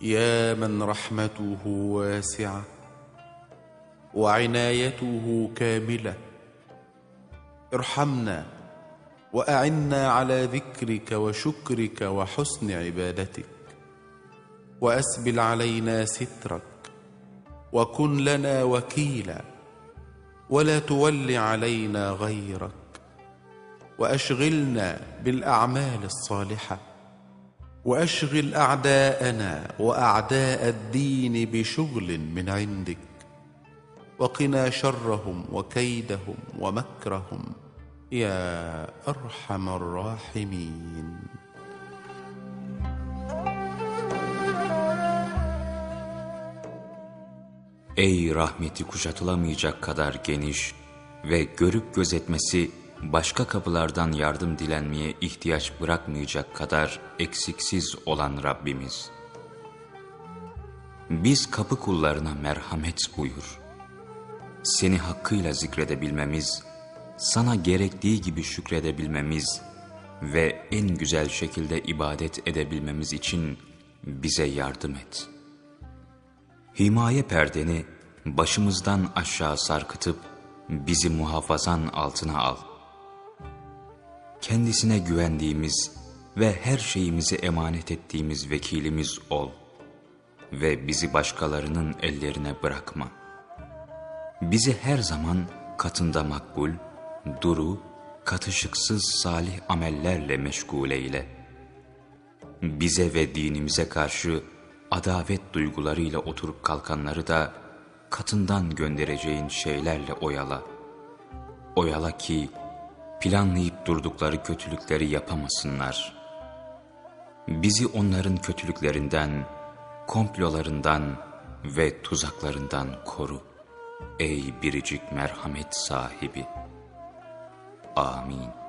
يا من رحمته واسعة وعنايته كاملة. ارحمنا وأعنا على ذكرك وشكرك وحسن عبادتك. وأسبل علينا سترك وكن لنا وكيلا. ولا تول علينا غيرك. وأشغلنا بالأعمال الصالحة. وأشغل أعداءنا وأعداء الدين بشغل من عندك. وقنا شرهم وكيدهم ومكرهم يا أرحم الراحمين. Ey rahmeti kuşatılamayacak kadar geniş ve görüp gözetmesi başka kapılardan yardım dilenmeye ihtiyaç bırakmayacak kadar eksiksiz olan Rabbimiz. Biz kapı kullarına merhamet buyur. Seni hakkıyla zikredebilmemiz, sana gerektiği gibi şükredebilmemiz ve en güzel şekilde ibadet edebilmemiz için bize yardım et.'' Himaye perdeni başımızdan aşağı sarkıtıp bizi muhafazan altına al. Kendisine güvendiğimiz ve her şeyimizi emanet ettiğimiz vekilimiz ol ve bizi başkalarının ellerine bırakma. Bizi her zaman katında makbul, duru, katışıksız salih amellerle meşgul eyle. Bize ve dinimize karşı adavet duygularıyla oturup kalkanları da katından göndereceğin şeylerle oyala. Oyala ki planlayıp durdukları kötülükleri yapamasınlar. Bizi onların kötülüklerinden, komplolarından ve tuzaklarından koru. Ey biricik merhamet sahibi. Amin.